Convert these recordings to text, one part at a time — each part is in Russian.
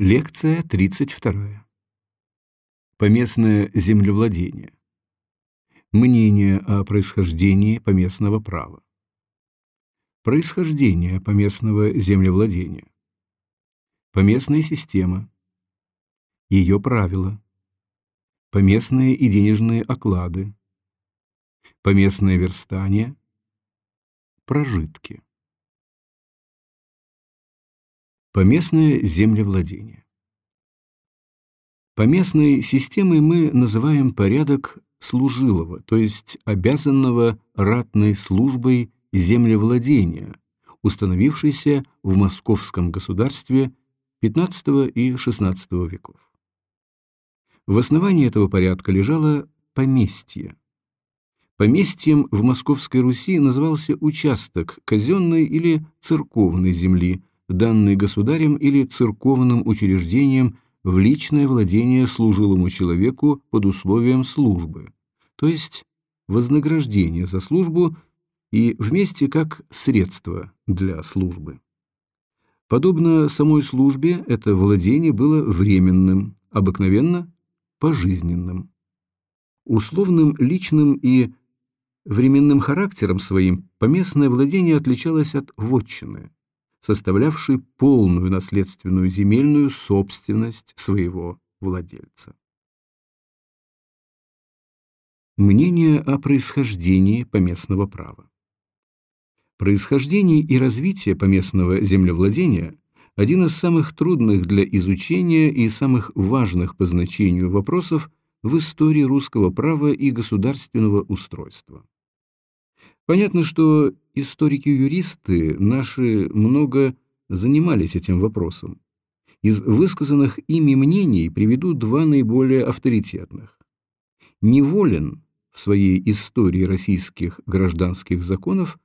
Лекция 32. Поместное землевладение. Мнение о происхождении поместного права. Происхождение поместного землевладения. Поместная система. Ее правила. Поместные и денежные оклады. Поместное верстание. Прожитки. Поместное землевладение. Поместной системой мы называем порядок служилого, то есть обязанного ратной службой землевладения, установившийся в московском государстве XV и XVI веков. В основании этого порядка лежало поместье. Поместьем в Московской Руси назывался участок казенной или церковной земли, данный государем или церковным учреждением в личное владение служилому человеку под условием службы, то есть вознаграждение за службу и вместе как средство для службы. Подобно самой службе, это владение было временным, обыкновенно пожизненным. Условным, личным и временным характером своим поместное владение отличалось от вотчины составлявший полную наследственную земельную собственность своего владельца. Мнение о происхождении поместного права. Происхождение и развитие поместного землевладения – один из самых трудных для изучения и самых важных по значению вопросов в истории русского права и государственного устройства. Понятно, что историки-юристы наши много занимались этим вопросом. Из высказанных ими мнений приведу два наиболее авторитетных. Неволен в своей истории российских гражданских законов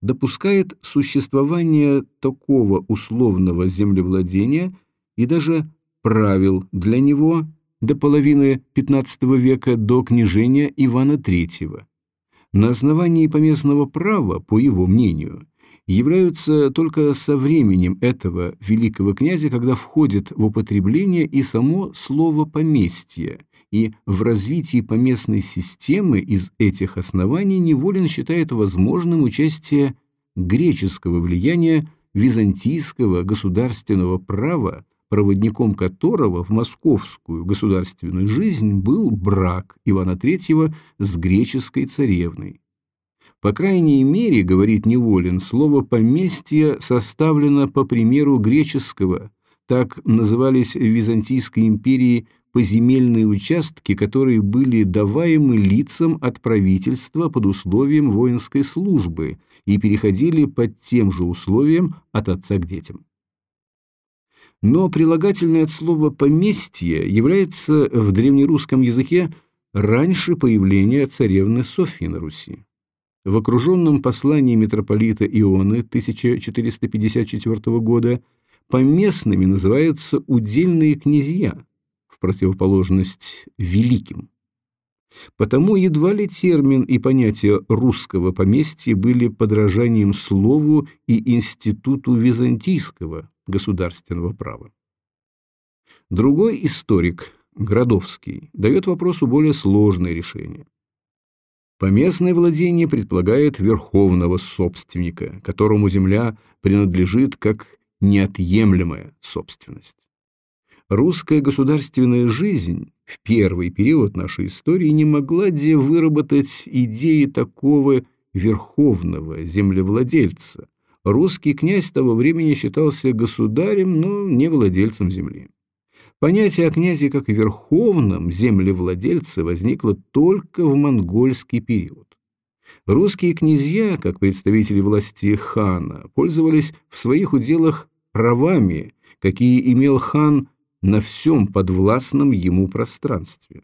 допускает существование такого условного землевладения и даже правил для него до половины XV века до княжения Ивана III на основании поместного права, по его мнению, являются только со временем этого великого князя, когда входит в употребление и само слово «поместье», и в развитии поместной системы из этих оснований Неволин считает возможным участие греческого влияния византийского государственного права проводником которого в московскую государственную жизнь был брак Ивана III с греческой царевной. По крайней мере, говорит Неволин, слово «поместье» составлено по примеру греческого, так назывались в Византийской империи поземельные участки, которые были даваемы лицам от правительства под условием воинской службы и переходили под тем же условием от отца к детям но прилагательное от слова «поместье» является в древнерусском языке раньше появления царевны Софьи на Руси. В окруженном послании митрополита Ионы 1454 года поместными называются удельные князья, в противоположность великим. Потому едва ли термин и понятие русского поместья были подражанием слову и институту византийского, государственного права. Другой историк, Градовский, дает вопросу более сложное решение. Поместное владение предполагает верховного собственника, которому земля принадлежит как неотъемлемая собственность. Русская государственная жизнь в первый период нашей истории не могла где выработать идеи такого верховного землевладельца, русский князь того времени считался государем, но не владельцем земли. Понятие о князе как верховном землевладельце возникло только в монгольский период. Русские князья, как представители власти хана, пользовались в своих уделах правами, какие имел хан на всем подвластном ему пространстве.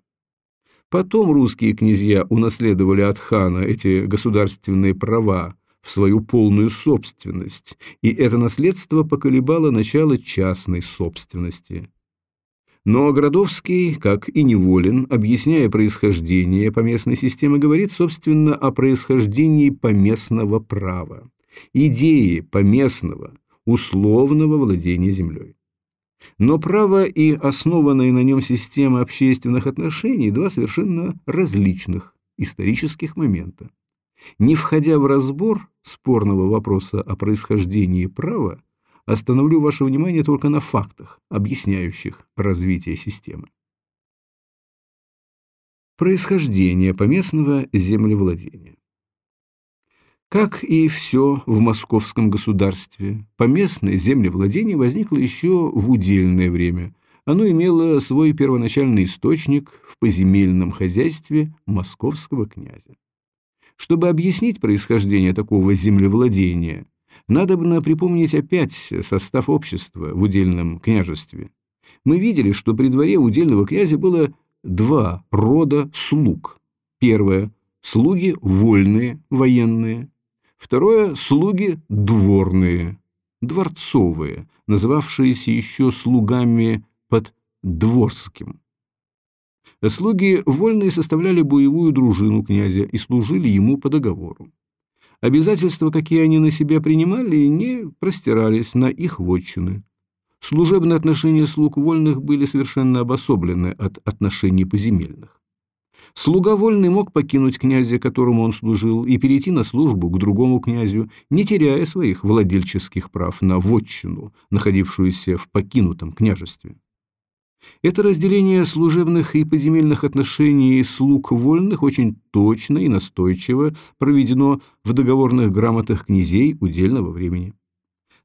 Потом русские князья унаследовали от хана эти государственные права, в свою полную собственность, и это наследство поколебало начало частной собственности. Но Градовский, как и Неволин, объясняя происхождение поместной системы, говорит, собственно, о происхождении поместного права, идеи поместного, условного владения землей. Но право и основанная на нем система общественных отношений – два совершенно различных исторических момента. Не входя в разбор спорного вопроса о происхождении права, остановлю ваше внимание только на фактах, объясняющих развитие системы. Происхождение поместного землевладения как и все в московском государстве, поместное землевладение возникло еще в удельное время. Оно имело свой первоначальный источник в поземельном хозяйстве московского князя. Чтобы объяснить происхождение такого землевладения, надо бы припомнить опять состав общества в удельном княжестве. Мы видели, что при дворе удельного князя было два рода слуг. Первое – слуги вольные, военные, Второе – слуги дворные, дворцовые, называвшиеся еще слугами под дворским. Слуги вольные составляли боевую дружину князя и служили ему по договору. Обязательства, какие они на себя принимали, не простирались на их вотчины. Служебные отношения слуг вольных были совершенно обособлены от отношений поземельных. Слуга вольный мог покинуть князя, которому он служил, и перейти на службу к другому князю, не теряя своих владельческих прав на вотчину, находившуюся в покинутом княжестве. Это разделение служебных и поземельных отношений слуг вольных очень точно и настойчиво проведено в договорных грамотах князей удельного времени.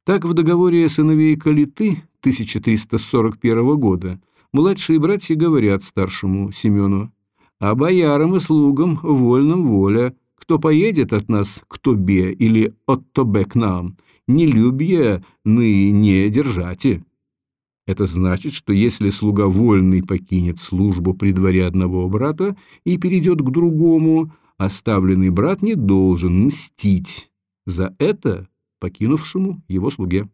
Так в договоре сыновей Калиты 1341 года младшие братья говорят старшему Семену а боярам и слугам вольным воля, кто поедет от нас к тобе или от тобе к нам, не любя ны не держате. Это значит, что если слуга вольный покинет службу при дворе одного брата и перейдет к другому, оставленный брат не должен мстить за это покинувшему его слуге.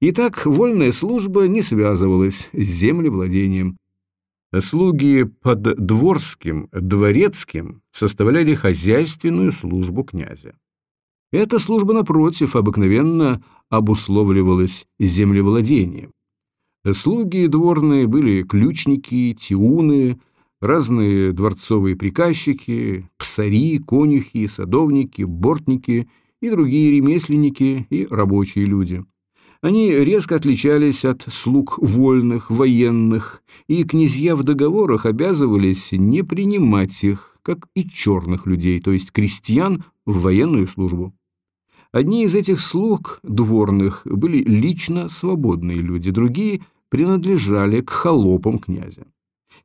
Итак, вольная служба не связывалась с землевладением, Слуги под дворским, дворецким составляли хозяйственную службу князя. Эта служба, напротив, обыкновенно обусловливалась землевладением. Слуги дворные были ключники, тиуны, разные дворцовые приказчики, псари, конюхи, садовники, бортники и другие ремесленники и рабочие люди. Они резко отличались от слуг вольных, военных, и князья в договорах обязывались не принимать их, как и черных людей, то есть крестьян, в военную службу. Одни из этих слуг дворных были лично свободные люди, другие принадлежали к холопам князя.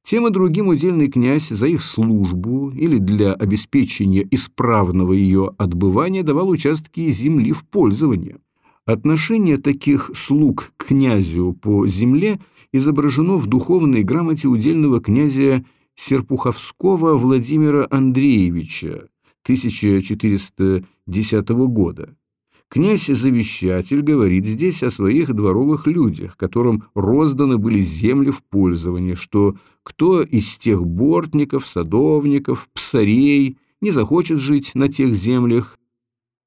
Тем и другим удельный князь за их службу или для обеспечения исправного ее отбывания давал участки земли в пользование. Отношение таких слуг к князю по земле изображено в духовной грамоте удельного князя Серпуховского Владимира Андреевича 1410 года. Князь-завещатель говорит здесь о своих дворовых людях, которым розданы были земли в пользование, что кто из тех бортников, садовников, псарей не захочет жить на тех землях,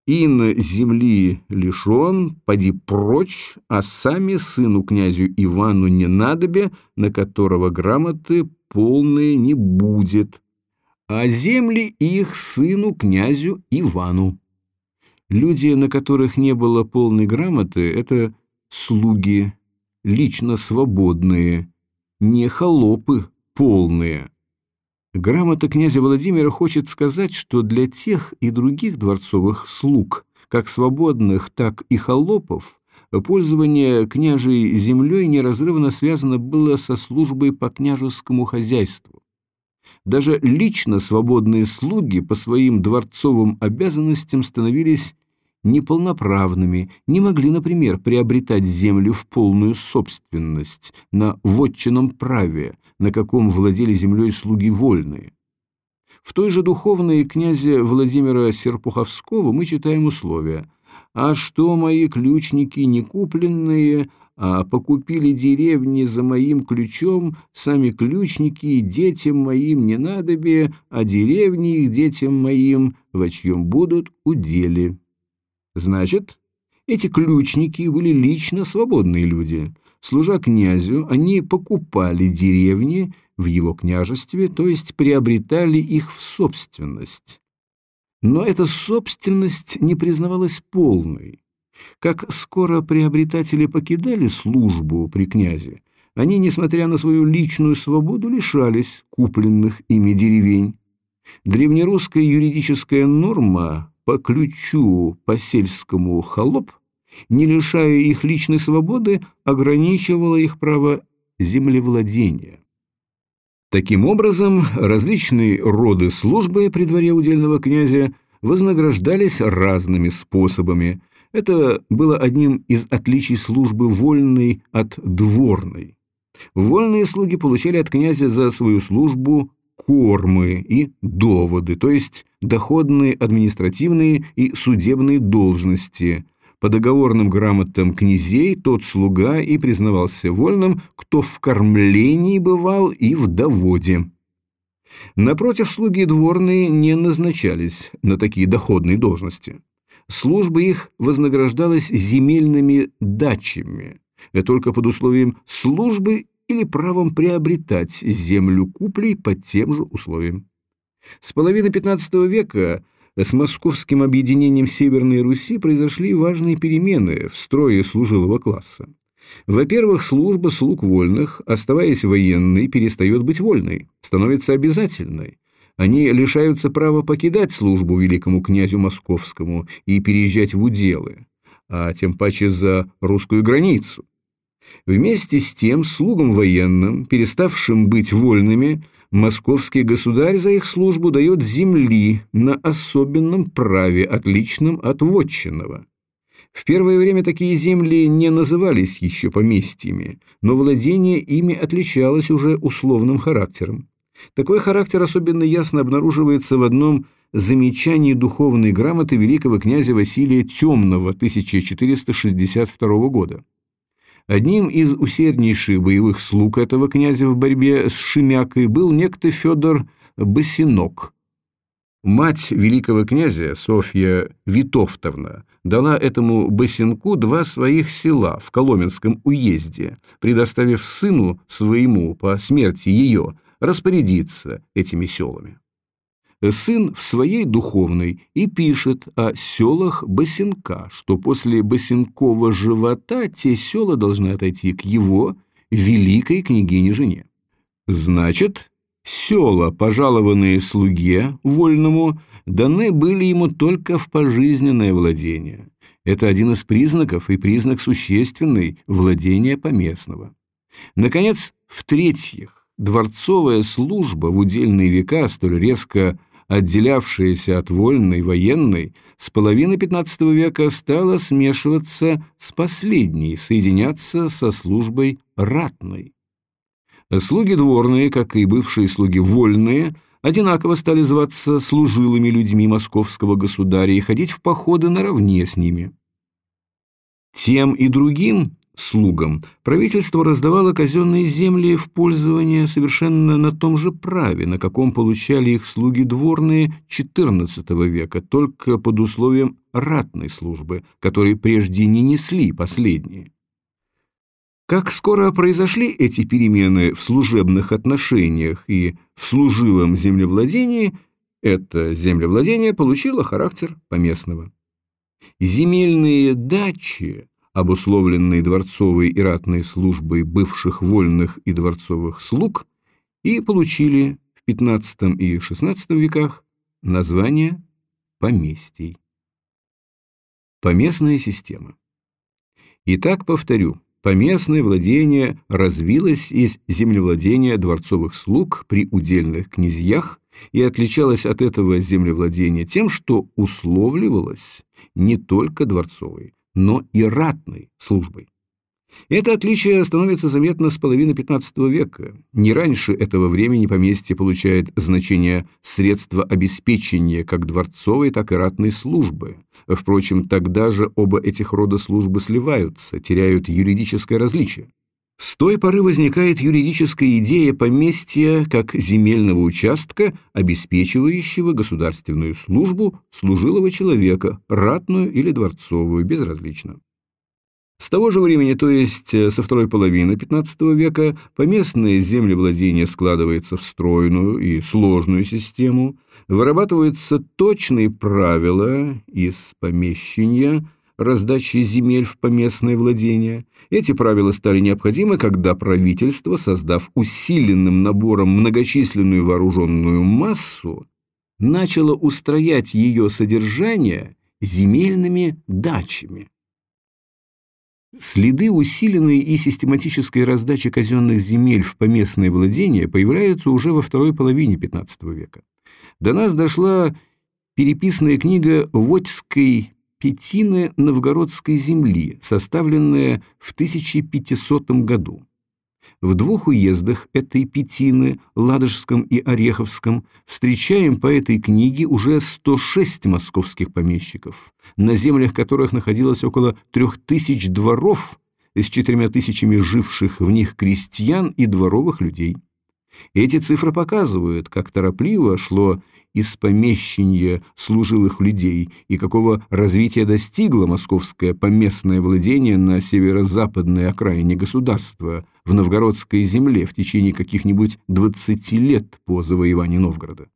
Ин земли лишен, поди прочь, а сами сыну князю Ивану не надобе, на которого грамоты полные не будет, а земли их сыну князю Ивану. Люди, на которых не было полной грамоты, это слуги, лично свободные, не холопы полные. Грамота князя Владимира хочет сказать, что для тех и других дворцовых слуг, как свободных, так и холопов, пользование княжей землей неразрывно связано было со службой по княжескому хозяйству. Даже лично свободные слуги по своим дворцовым обязанностям становились неполноправными, не могли, например, приобретать землю в полную собственность на вотчинном праве, на каком владели землей слуги вольные. В той же духовной князя Владимира Серпуховского мы читаем условия «А что мои ключники не купленные, а покупили деревни за моим ключом, сами ключники детям моим не надобе, а деревни их детям моим, во чьем будут удели». Значит, эти ключники были лично свободные люди, служа князю, они покупали деревни в его княжестве, то есть приобретали их в собственность. Но эта собственность не признавалась полной. Как скоро приобретатели покидали службу при князе, они, несмотря на свою личную свободу, лишались купленных ими деревень. Древнерусская юридическая норма по ключу по сельскому холоп, не лишая их личной свободы, ограничивала их право землевладения. Таким образом, различные роды службы при дворе удельного князя вознаграждались разными способами. Это было одним из отличий службы вольной от дворной. Вольные слуги получали от князя за свою службу кормы и доводы, то есть доходные административные и судебные должности. По договорным грамотам князей тот слуга и признавался вольным, кто в кормлении бывал и в доводе. Напротив, слуги дворные не назначались на такие доходные должности. Служба их вознаграждалась земельными дачами, только под условием службы или правом приобретать землю куплей под тем же условием. С половины XV века с московским объединением Северной Руси произошли важные перемены в строе служилого класса. Во-первых, служба слуг вольных, оставаясь военной, перестает быть вольной, становится обязательной. Они лишаются права покидать службу великому князю московскому и переезжать в уделы, а тем паче за русскую границу. Вместе с тем слугам военным, переставшим быть вольными, московский государь за их службу дает земли на особенном праве, отличном от вотчинного. В первое время такие земли не назывались еще поместьями, но владение ими отличалось уже условным характером. Такой характер особенно ясно обнаруживается в одном замечании духовной грамоты великого князя Василия Темного 1462 года. Одним из усерднейших боевых слуг этого князя в борьбе с Шемякой был некто Федор Босинок. Мать великого князя, Софья Витовтовна, дала этому Босинку два своих села в Коломенском уезде, предоставив сыну своему по смерти ее распорядиться этими селами сын в своей духовной и пишет о селах Басенка, что после Басенкова живота те села должны отойти к его великой княгине-жене. Значит, села, пожалованные слуге вольному, даны были ему только в пожизненное владение. Это один из признаков и признак существенный владения поместного. Наконец, в-третьих, дворцовая служба в удельные века столь резко отделявшаяся от вольной военной, с половины XV века стала смешиваться с последней, соединяться со службой ратной. Слуги дворные, как и бывшие слуги вольные, одинаково стали зваться служилыми людьми московского государя и ходить в походы наравне с ними. Тем и другим слугам, правительство раздавало казенные земли в пользование совершенно на том же праве, на каком получали их слуги дворные XIV века, только под условием ратной службы, которые прежде не несли последние. Как скоро произошли эти перемены в служебных отношениях и в служилом землевладении, это землевладение получило характер поместного. Земельные дачи обусловленный дворцовой и ратной службой бывших вольных и дворцовых слуг, и получили в XV и XVI веках название поместий. Поместная система. Итак, повторю, поместное владение развилось из землевладения дворцовых слуг при удельных князьях и отличалось от этого землевладения тем, что условливалось не только дворцовой, но и ратной службой. Это отличие становится заметно с половины XV века. Не раньше этого времени поместье получает значение средства обеспечения как дворцовой, так и ратной службы. Впрочем, тогда же оба этих рода службы сливаются, теряют юридическое различие. С той поры возникает юридическая идея поместья как земельного участка, обеспечивающего государственную службу служилого человека, ратную или дворцовую, безразлично. С того же времени, то есть э, со второй половины XV века, поместное землевладение складывается в стройную и сложную систему, вырабатываются точные правила из помещения, раздачи земель в поместное владение. Эти правила стали необходимы, когда правительство, создав усиленным набором многочисленную вооруженную массу, начало устроять ее содержание земельными дачами. Следы усиленной и систематической раздачи казенных земель в поместное владение появляются уже во второй половине XV века. До нас дошла переписная книга Водьской Петины новгородской земли, составленная в 1500 году. В двух уездах этой Петины, Ладожском и Ореховском, встречаем по этой книге уже 106 московских помещиков, на землях которых находилось около трех тысяч дворов с четырьмя тысячами живших в них крестьян и дворовых людей. Эти цифры показывают, как торопливо шло из помещения служилых людей и какого развития достигло московское поместное владение на северо-западной окраине государства, в новгородской земле в течение каких-нибудь 20 лет по завоеванию Новгорода.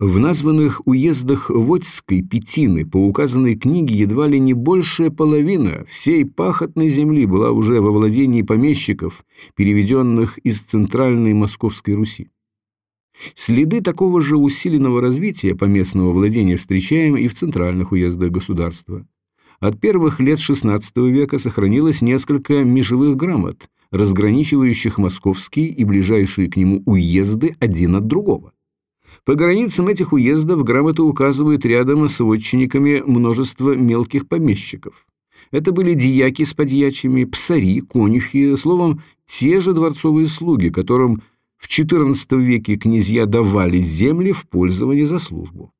В названных уездах Водской Петины по указанной книге едва ли не большая половина всей пахотной земли была уже во владении помещиков, переведенных из центральной Московской Руси. Следы такого же усиленного развития поместного владения встречаем и в центральных уездах государства. От первых лет XVI века сохранилось несколько межевых грамот, разграничивающих московские и ближайшие к нему уезды один от другого. По границам этих уездов грамоты указывают рядом с вотчинниками множество мелких помещиков. Это были дьяки с подьячими, псари, конюхи, словом, те же дворцовые слуги, которым в XIV веке князья давали земли в пользование за службу.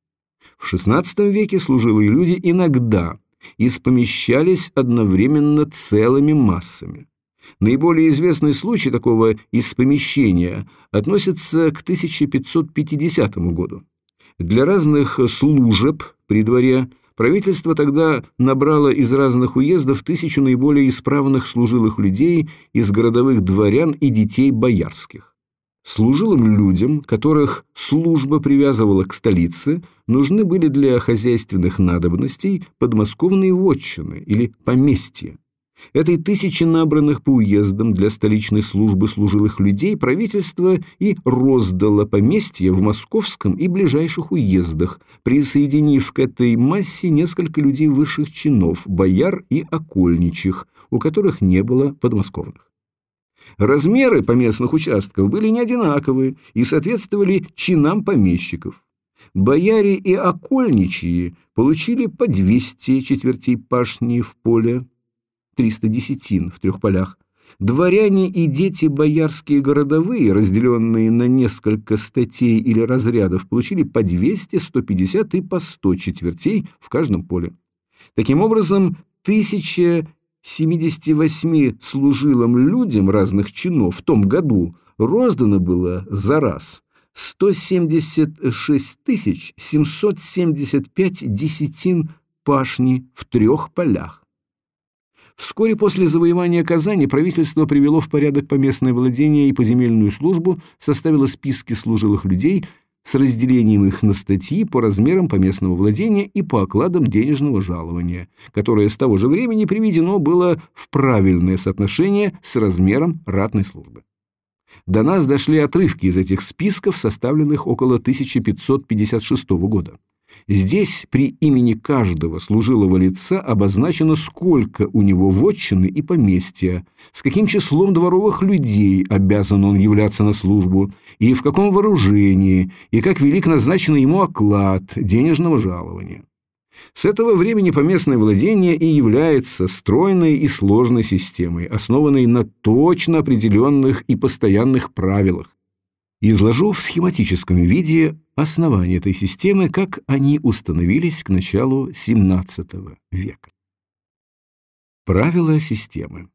В XVI веке служилые люди иногда испомещались одновременно целыми массами. Наиболее известный случай такого испомещения относится к 1550 году. Для разных служеб при дворе правительство тогда набрало из разных уездов тысячу наиболее исправных служилых людей из городовых дворян и детей боярских. Служилым людям, которых служба привязывала к столице, нужны были для хозяйственных надобностей подмосковные вотчины или поместья. Этой тысячи набранных по уездам для столичной службы служилых людей правительство и роздало поместья в московском и ближайших уездах, присоединив к этой массе несколько людей высших чинов, бояр и окольничих, у которых не было подмосковных. Размеры поместных участков были не одинаковые и соответствовали чинам помещиков. Бояре и окольничьи получили по 200 четвертей пашни в поле, 300 десятин в трех полях. Дворяне и дети боярские городовые, разделенные на несколько статей или разрядов, получили по 200, 150 и по 100 четвертей в каждом поле. Таким образом, 1078 служилым людям разных чинов в том году роздано было за раз 176 775 десятин пашни в трех полях. Вскоре после завоевания Казани правительство привело в порядок поместное владение и поземельную службу, составило списки служилых людей с разделением их на статьи по размерам поместного владения и по окладам денежного жалования, которое с того же времени приведено было в правильное соотношение с размером ратной службы. До нас дошли отрывки из этих списков, составленных около 1556 года. Здесь при имени каждого служилого лица обозначено, сколько у него вотчины и поместья, с каким числом дворовых людей обязан он являться на службу, и в каком вооружении, и как велик назначенный ему оклад денежного жалования. С этого времени поместное владение и является стройной и сложной системой, основанной на точно определенных и постоянных правилах, Изложу в схематическом виде основания этой системы, как они установились к началу XVII века. Правила системы.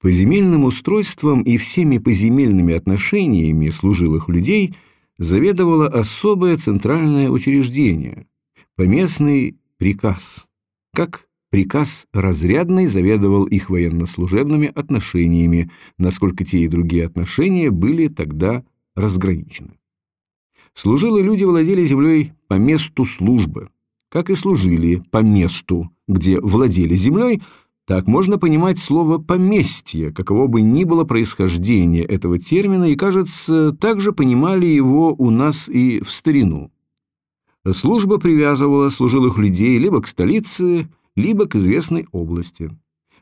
Поземельным устройством и всеми поземельными отношениями служилых людей заведовало особое центральное учреждение – поместный приказ, как Приказ разрядный заведовал их военнослужебными отношениями, насколько те и другие отношения были тогда разграничены. Служилые люди владели землей по месту службы, как и служили по месту, где владели землей, так можно понимать слово «поместье», каково бы ни было происхождение этого термина, и, кажется, также понимали его у нас и в старину. Служба привязывала служилых людей либо к столице, либо к известной области.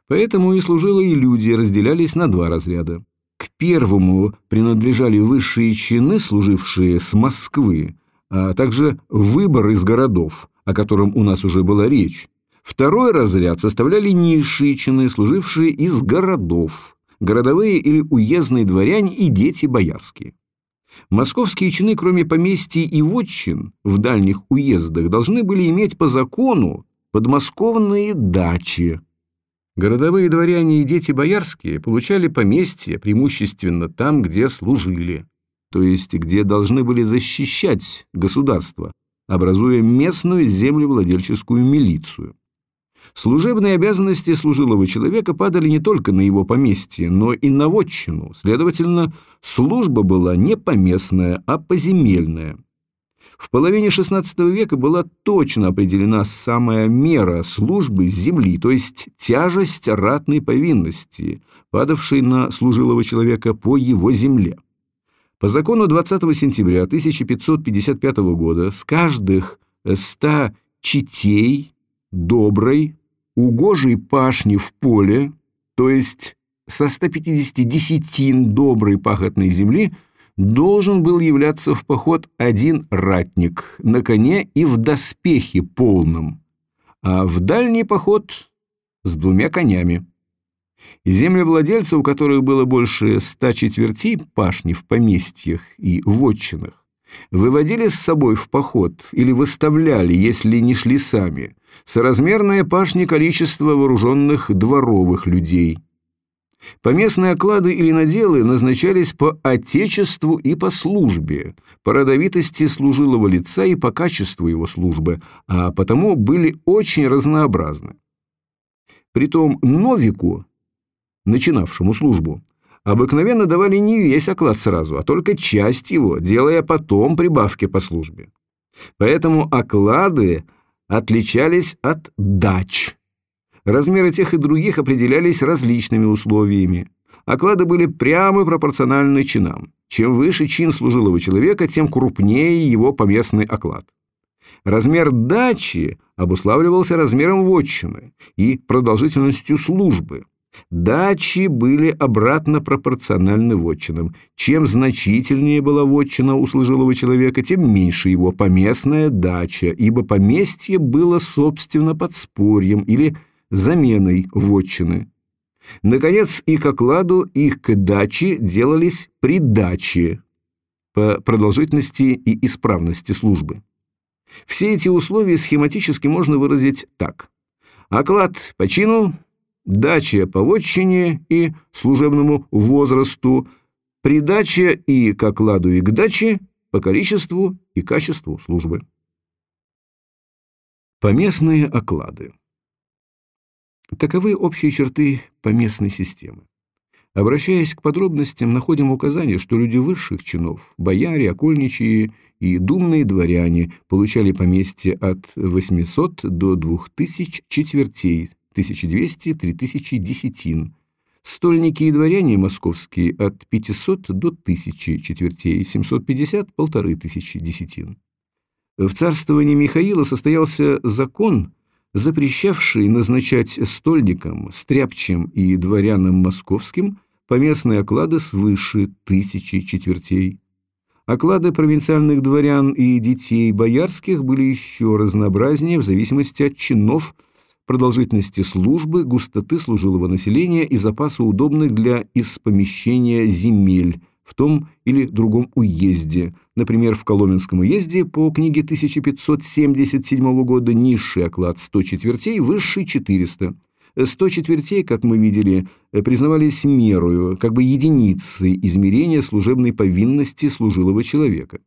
Поэтому и служилые люди разделялись на два разряда. К первому принадлежали высшие чины, служившие с Москвы, а также выбор из городов, о котором у нас уже была речь. Второй разряд составляли низшие чины, служившие из городов, городовые или уездные дворяне и дети боярские. Московские чины, кроме поместий и вотчин в дальних уездах, должны были иметь по закону подмосковные дачи. Городовые дворяне и дети боярские получали поместья преимущественно там, где служили, то есть где должны были защищать государство, образуя местную землевладельческую милицию. Служебные обязанности служилого человека падали не только на его поместье, но и на вотчину, следовательно, служба была не поместная, а поземельная. В половине XVI века была точно определена самая мера службы земли, то есть тяжесть ратной повинности, падавшей на служилого человека по его земле. По закону 20 сентября 1555 года с каждых ста четей доброй, угожей пашни в поле, то есть со 150 десятин доброй пахотной земли – должен был являться в поход один ратник на коне и в доспехе полном, а в дальний поход с двумя конями. Землевладельцы, у которых было больше ста четвертей пашни в поместьях и вотчинах, выводили с собой в поход или выставляли, если не шли сами, соразмерное пашни количество вооруженных дворовых людей – Поместные оклады или наделы назначались по отечеству и по службе, по родовитости служилого лица и по качеству его службы, а потому были очень разнообразны. Притом новику, начинавшему службу, обыкновенно давали не весь оклад сразу, а только часть его, делая потом прибавки по службе. Поэтому оклады отличались от дач – Размеры тех и других определялись различными условиями. Оклады были прямо пропорциональны чинам. Чем выше чин служилого человека, тем крупнее его поместный оклад. Размер дачи обуславливался размером вотчины и продолжительностью службы. Дачи были обратно пропорциональны вотчинам. Чем значительнее была вотчина у служилого человека, тем меньше его поместная дача, ибо поместье было собственно подспорьем или заменой вотчины. Наконец, и к окладу, и к даче делались придачи по продолжительности и исправности службы. Все эти условия схематически можно выразить так. Оклад по чину, дача по вотчине и служебному возрасту, придача и к окладу, и к даче по количеству и качеству службы. Поместные оклады. Таковы общие черты поместной системы. Обращаясь к подробностям, находим указание, что люди высших чинов, бояре, окольничьи и думные дворяне получали поместье от 800 до 2000 четвертей, 1200-3000 десятин, стольники и дворяне московские от 500 до 1000 четвертей, 750 – полторы тысячи десятин. В царствовании Михаила состоялся закон – запрещавший назначать стольникам, стряпчим и дворянам московским поместные оклады свыше тысячи четвертей. Оклады провинциальных дворян и детей боярских были еще разнообразнее в зависимости от чинов, продолжительности службы, густоты служилого населения и запаса удобных для испомещения земель, в том или другом уезде. Например, в Коломенском уезде по книге 1577 года низший оклад 100 четвертей, высший 400. 100 четвертей, как мы видели, признавались мерою, как бы единицей измерения служебной повинности служилого человека.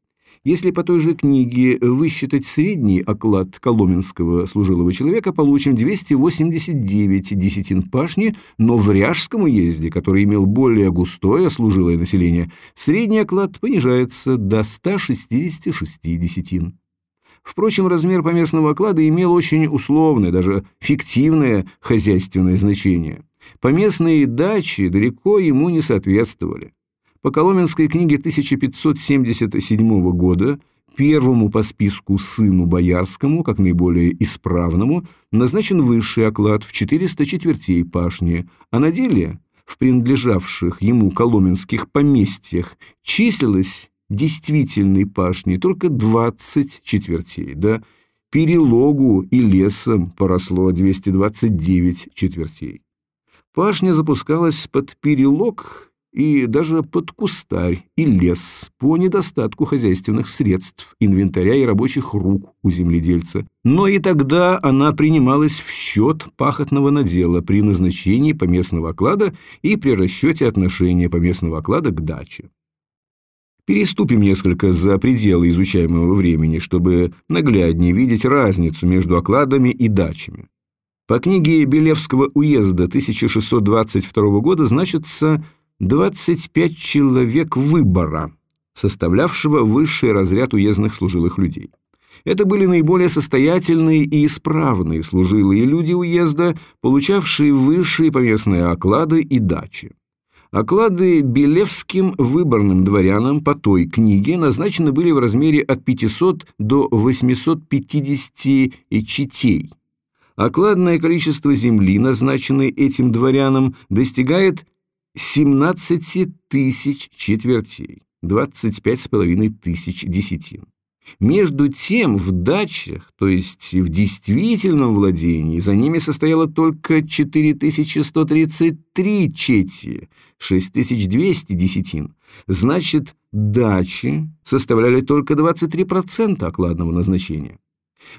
Если по той же книге высчитать средний оклад коломенского служилого человека, получим 289 десятин пашни, но в Ряжском уезде, который имел более густое служилое население, средний оклад понижается до 166 десятин. Впрочем, размер поместного оклада имел очень условное, даже фиктивное хозяйственное значение. Поместные дачи далеко ему не соответствовали. По Коломенской книге 1577 года первому по списку сыну Боярскому, как наиболее исправному, назначен высший оклад в 400 четвертей пашни, а на деле в принадлежавших ему коломенских поместьях числилось действительной пашни только 20 четвертей, да, перелогу и лесом поросло 229 четвертей. Пашня запускалась под перелог и даже под кустарь и лес по недостатку хозяйственных средств, инвентаря и рабочих рук у земледельца. Но и тогда она принималась в счет пахотного надела при назначении поместного оклада и при расчете отношения поместного оклада к даче. Переступим несколько за пределы изучаемого времени, чтобы нагляднее видеть разницу между окладами и дачами. По книге Белевского уезда 1622 года значится 25 человек выбора, составлявшего высший разряд уездных служилых людей. Это были наиболее состоятельные и исправные служилые люди уезда, получавшие высшие поместные оклады и дачи. Оклады Белевским выборным дворянам по той книге назначены были в размере от 500 до 850 четей. Окладное количество земли, назначенное этим дворянам, достигает 17 тысяч четвертей, 25 с половиной тысяч десятин. Между тем, в дачах, то есть в действительном владении, за ними состояло только 4133 чети, 6200 десятин. Значит, дачи составляли только 23% окладного назначения.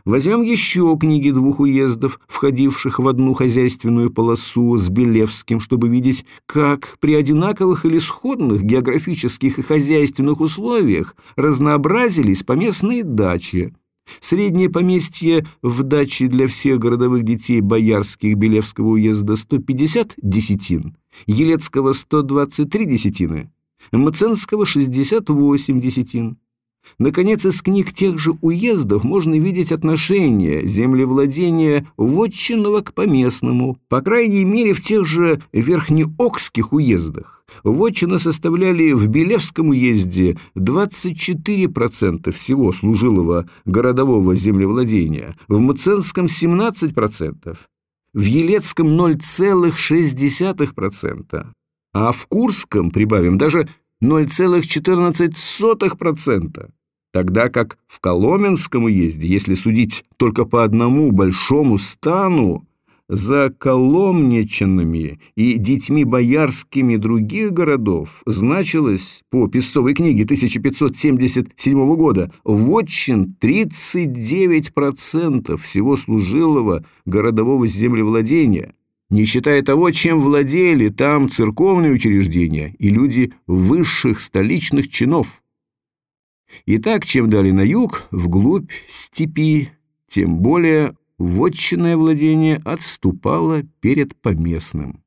Возьмем еще книги двух уездов, входивших в одну хозяйственную полосу с Белевским, чтобы видеть, как при одинаковых или сходных географических и хозяйственных условиях разнообразились поместные дачи. Среднее поместье в даче для всех городовых детей Боярских Белевского уезда 150 десятин, Елецкого 123 десятины, Мценского 68 десятин. Наконец, из книг тех же уездов можно видеть отношение землевладения вотчинного к поместному. По крайней мере, в тех же верхнеокских уездах. Вотчины составляли в Белевском уезде 24% всего служилого городового землевладения, в Мценском 17%, в Елецком 0,6%, а в Курском, прибавим, даже 0,14%, тогда как в Коломенском уезде, если судить только по одному большому стану, за коломничанами и детьми боярскими других городов значилось по Песцовой книге 1577 года вотчин 39% всего служилого городового землевладения – не считая того, чем владели там церковные учреждения и люди высших столичных чинов. Итак, чем дали на юг, вглубь степи, тем более вотчинное владение отступало перед поместным.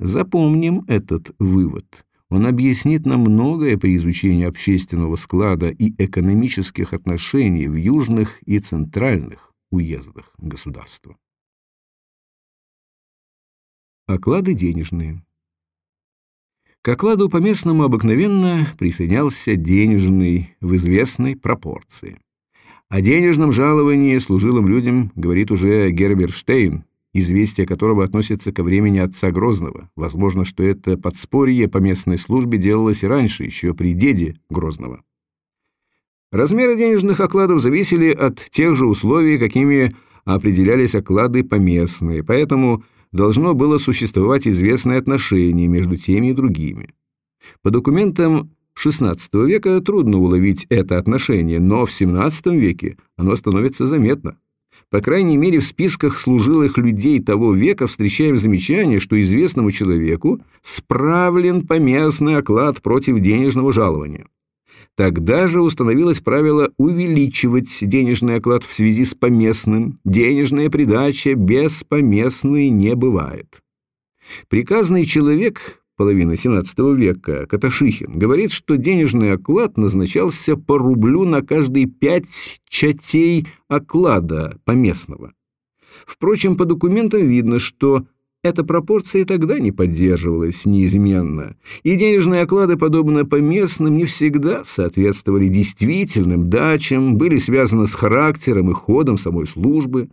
Запомним этот вывод. Он объяснит нам многое при изучении общественного склада и экономических отношений в южных и центральных уездах государства. Оклады денежные. К окладу по-местному обыкновенно присоединялся денежный в известной пропорции. О денежном жаловании служилым людям говорит уже Герберштейн, известие которого относится ко времени отца Грозного. Возможно, что это подспорье по местной службе делалось и раньше, еще при деде Грозного. Размеры денежных окладов зависели от тех же условий, какими определялись оклады поместные, поэтому – должно было существовать известное отношение между теми и другими. По документам XVI века трудно уловить это отношение, но в XVII веке оно становится заметно. По крайней мере, в списках служилых людей того века встречаем замечание, что известному человеку справлен поместный оклад против денежного жалования. Тогда же установилось правило увеличивать денежный оклад в связи с поместным. Денежная придача без поместной не бывает. Приказный человек половины XVII века Каташихин говорит, что денежный оклад назначался по рублю на каждые пять чатей оклада поместного. Впрочем, по документам видно, что эта пропорция тогда не поддерживалась неизменно, и денежные оклады, подобно поместным, не всегда соответствовали действительным дачам, были связаны с характером и ходом самой службы.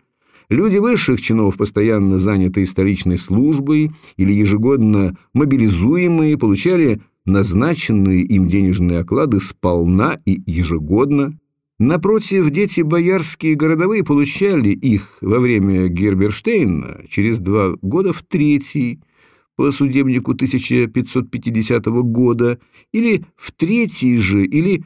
Люди высших чинов, постоянно занятые столичной службой или ежегодно мобилизуемые, получали назначенные им денежные оклады сполна и ежегодно, Напротив, дети боярские и городовые получали их во время Герберштейна через два года в третий, по судебнику 1550 года, или в третий же, или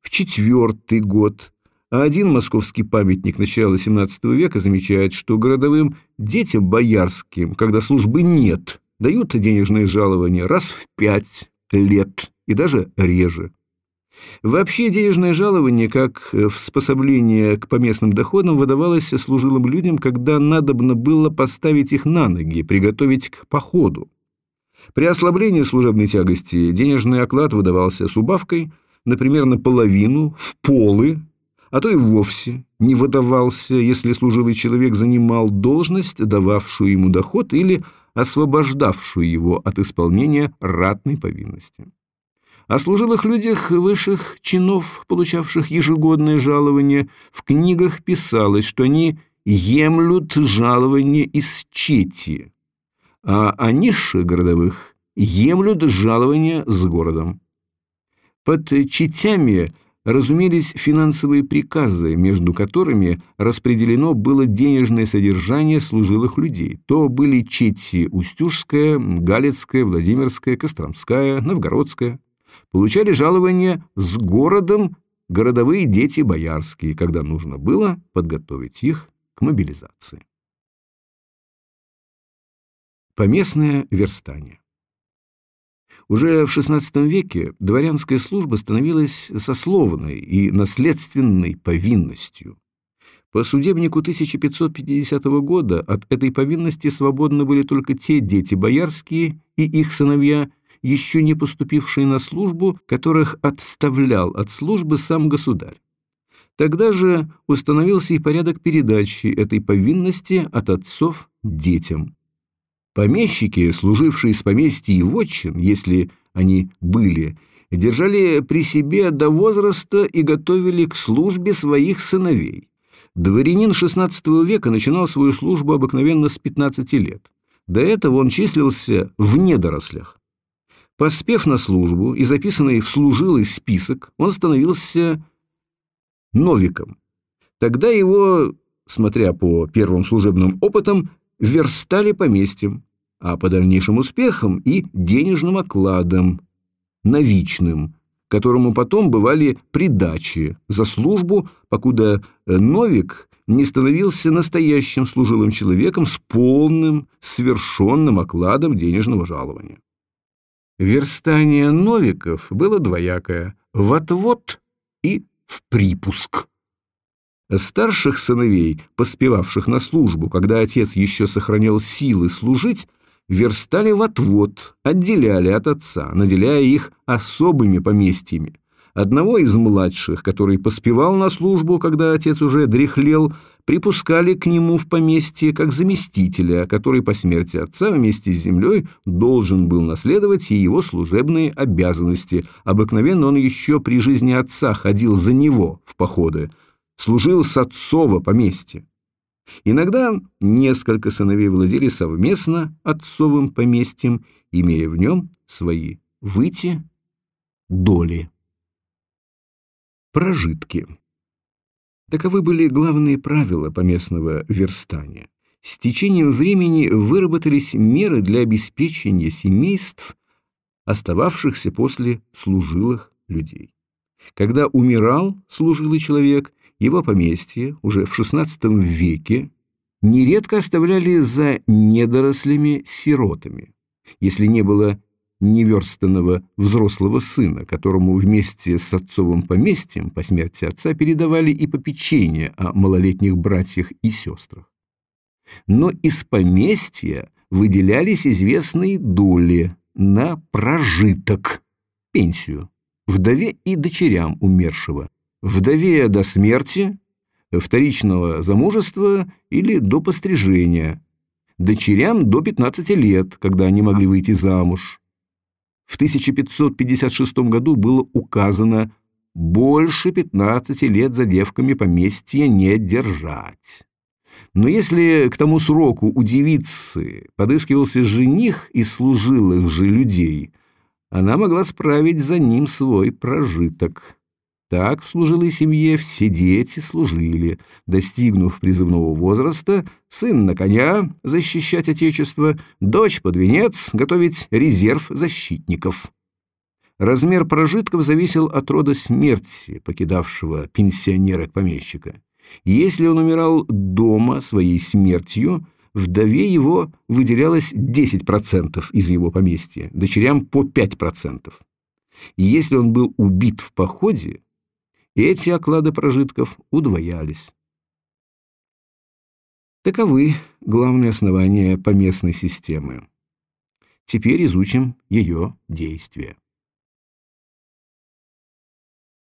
в четвертый год. А один московский памятник начала XVII века замечает, что городовым детям боярским, когда службы нет, дают денежное жалование раз в пять лет и даже реже. Вообще денежное жалование, как э, способление к поместным доходам, выдавалось служилым людям, когда надобно было поставить их на ноги, приготовить к походу. При ослаблении служебной тягости денежный оклад выдавался с убавкой, например, наполовину, в полы, а то и вовсе не выдавался, если служилый человек занимал должность, дававшую ему доход или освобождавшую его от исполнения ратной повинности. О служилых людях высших чинов, получавших ежегодное жалование, в книгах писалось, что они емлют жалование из чети, а о низших городовых емлют жалование с городом. Под четями разумелись финансовые приказы, между которыми распределено было денежное содержание служилых людей. То были чети Устюжская, Галицкая, Владимирская, Костромская, Новгородская получали жалование с городом городовые дети боярские, когда нужно было подготовить их к мобилизации. Поместное верстание Уже в XVI веке дворянская служба становилась сословной и наследственной повинностью. По судебнику 1550 года от этой повинности свободны были только те дети боярские и их сыновья – еще не поступившие на службу, которых отставлял от службы сам государь. Тогда же установился и порядок передачи этой повинности от отцов детям. Помещики, служившие с поместья и вотчин, если они были, держали при себе до возраста и готовили к службе своих сыновей. Дворянин XVI века начинал свою службу обыкновенно с 15 лет. До этого он числился в недорослях. Поспев на службу и записанный в служилый список, он становился новиком. Тогда его, смотря по первым служебным опытам, верстали поместьем, а по дальнейшим успехам и денежным окладом, новичным, которому потом бывали придачи за службу, покуда новик не становился настоящим служилым человеком с полным, совершенным окладом денежного жалования. Верстание новиков было двоякое – в отвод и в припуск. Старших сыновей, поспевавших на службу, когда отец еще сохранял силы служить, верстали в отвод, отделяли от отца, наделяя их особыми поместьями. Одного из младших, который поспевал на службу, когда отец уже дряхлел, припускали к нему в поместье как заместителя, который по смерти отца вместе с землей должен был наследовать и его служебные обязанности. Обыкновенно он еще при жизни отца ходил за него в походы, служил с отцова поместья. Иногда несколько сыновей владели совместно отцовым поместьем, имея в нем свои выйти доли. Прожитки. Таковы были главные правила поместного верстания. С течением времени выработались меры для обеспечения семейств, остававшихся после служилых людей. Когда умирал служилый человек, его поместье уже в XVI веке нередко оставляли за недорослями сиротами. Если не было неверстанного взрослого сына, которому вместе с отцовым поместьем по смерти отца передавали и попечение о малолетних братьях и сестрах. Но из поместья выделялись известные доли на прожиток, пенсию, вдове и дочерям умершего, вдове до смерти, вторичного замужества или до пострижения, дочерям до 15 лет, когда они могли выйти замуж. В 1556 году было указано больше 15 лет за девками поместья не держать. Но если к тому сроку у девицы подыскивался жених из служилых же людей, она могла справить за ним свой прожиток. Так в служилой семье все дети служили. Достигнув призывного возраста, сын на коня защищать отечество, дочь под венец готовить резерв защитников. Размер прожитков зависел от рода смерти, покидавшего пенсионера-помещика. Если он умирал дома своей смертью, вдове его выделялось 10% из его поместья, дочерям по 5%. Если он был убит в походе, эти оклады прожитков удвоялись. Таковы главные основания поместной системы. Теперь изучим ее действия.